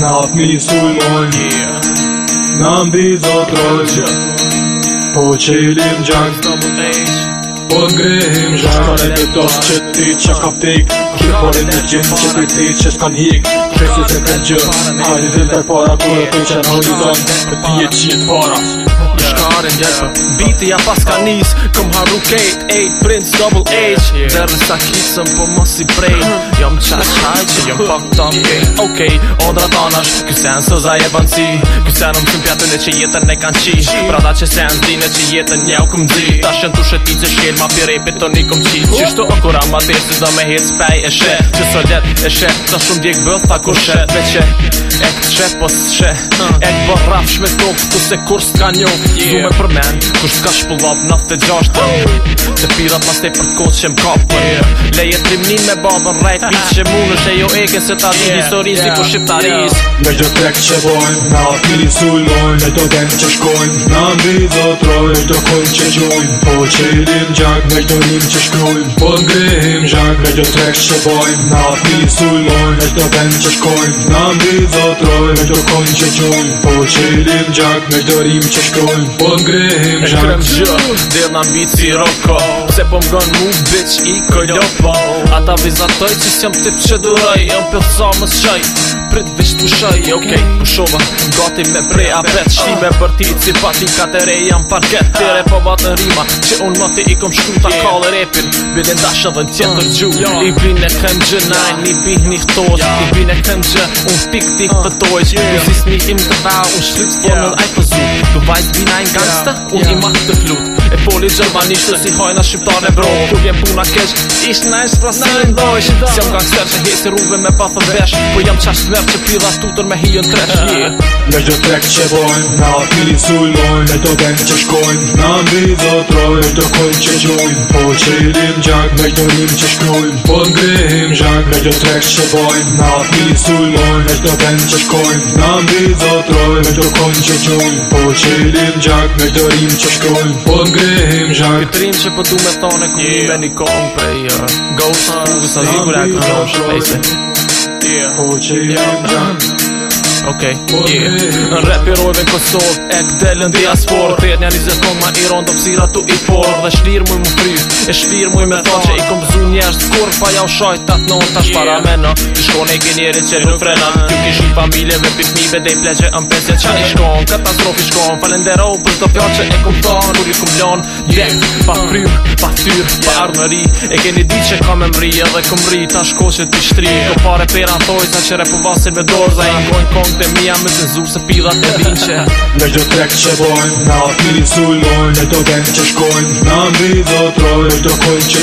Na fmi su moni Na mbi zot Po qëllim gjang Sto më të Po të ngrihim zhë shkare në të tos që ti që ka ftik Që por porin gjithë që të ti që s'kan hik Kresi se kanë gjë Ajë dhe të para kërë të që në horizon Për ti e qitë para ka arin gjelpe Biti ja pas ka nis, këm harru kejt Ej, Prince Double H yeah. Dërën sa kisëm, po mos i prejt uh-huh. Jom qa qaj që jom pak tëm gejt Okej, okay, ondra tanash, kësen së za je banci Kësen umë këm pjatën e që jetën e kanë qi Pra da që sen dine që jetën një u këm zi Ta shën të shëti që shkel ma pire i beton i këm qi uh-huh. Qishtu o kura ma tesi do me hec pej e shet Që det e shet, ta shumë djek bëth pa kushet Veqe, Ek të qep o së qe Ek bo rafsh me tokë Ku se kur s'ka njo Zume për men Kusht ka shpullat 96 Hey! Se pira pas stej për t'kot që m'kap për yeah. Leje trimnin me babën Rajt Bit që mund është e jo eke se ta di Histo rizni ku shqiptaris Me gjë trek që bojnë Na t'lim sullojnë Me të den që shkojnë Na mbi zotrojnë Me kojnë që gjojnë Po që i dim gjak Me t'o lim që shkrujnë Po n'grihim gjak Me gjë trek që bojnë Na t'lim sullojnë Me t'o den që shkojnë Na zotrojnë Me t'o kojnë që gjojnë Po që i gjak Me t'o rim që shkrujnë Po n'grihim gjak Me rim gjak Me rim gjak Pse po mgon mu bitch i këllo po Ata vizatoj që s'jam tip që duroj Jom pëllë sa më s'shoj Prit veç të shoj Ok, u shova Gati me breja vet Shtime për ti Si pati ka të rej jam parket Tire po batë në rima Që unë më ti i kom shku Ta kallë repin Bidin dashë dhe në tjetër uh, gju I bin e këm gjë Nine, i bin një këtoz I bin e këm gjë Unë pik ti këtoj Në zis një im të vau Unë shlips po në lajtë zu bina i gangsta Unë i ma të flut E foli gjermanishtë si hajna shqiptane bro Kur vjen puna kesh, ish në ish pras në ndojsh Si jam gang sërshë, hesi rrugve me pa vesh Po jam qasht mërë që pidha stutër me hijën tresh yeah. Nga gjë trek që bojnë, na filin sullojnë Me të ben që shkojnë, na mbi zotrojnë Me të kojnë që gjojnë, po që i lim gjak Me të rim që shkrojnë, po të ngrihim gjak Nga gjë trek që bojnë, na Me të ben që shkojnë, na mbi Me të kojnë që gjojnë, po që i gjak Me të rim që trim Gjak Këtë rim që pëtu po me thone ku yeah. me një kohën prej uh, Ghost, kërë sa zikur e akë në nëshë Po që jam gjak Ok, yeah Në rap i rojve në Kosovë E këtelën di aspor Të jetë një një zeton ma i rondo pësira tu i por Dhe shlirë muj më fry E shlirë muj me thonë që i kom bëzun njerës të kur Pa ja u shajt të atë non Ta shpara me në Të shkon e gjenjeri që nuk frena Ty kish familje me pifmi Bede i pleqe në pesje që një shkon Katastrofi shkon Falendero për të fjo që e kom thonë Kur i kom lon Jek Pa fryk Pa fyr Pa armëri E keni di që ka me mri Edhe kom ri Ta shko që ti shtri Kë pare pera thoj Sa që repu vasin me dorë Dhe i ngojnë kom Shpirtin të mija me cenzur se pidha të din që Nga gjdo trek që bojnë Nga atinit sulmojnë Në të den që shkojnë Nga mbi dhe trojnë Në të kojnë që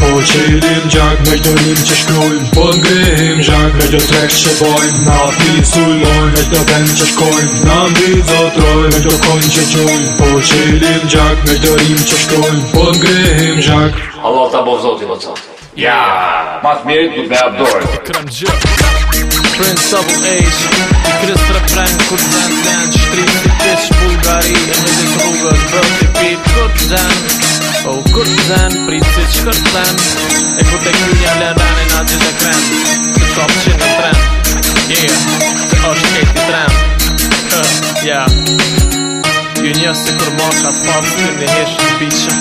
Po që i lim gjak Nga gjdo rim që shkrujnë Po në gjak Nga gjdo trek që bojnë Nga atinit sulmojnë Në të den që shkojnë Nga mbi dhe trojnë Në të kojnë që gjojnë Po që i lim gjak Nga gjdo rim që shkrujnë Po në po po gjak Allah ta bo vzoti vë cotë Ja, mas mirë të me abdore Prince of Age Ti kryes refren kur vend vend Shtrim si pish Bulgari E në dhe kruga të bëll të Oh kur zen Prit si qkër zen E kur të kynja le rane Na gjithë e kren Të top që në tren Yeah Të është këti tren Huh Yeah Ju një se kur mor ka të pop Të në hesh të pishëm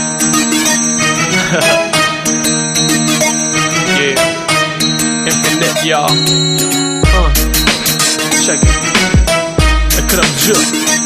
I could have jumped.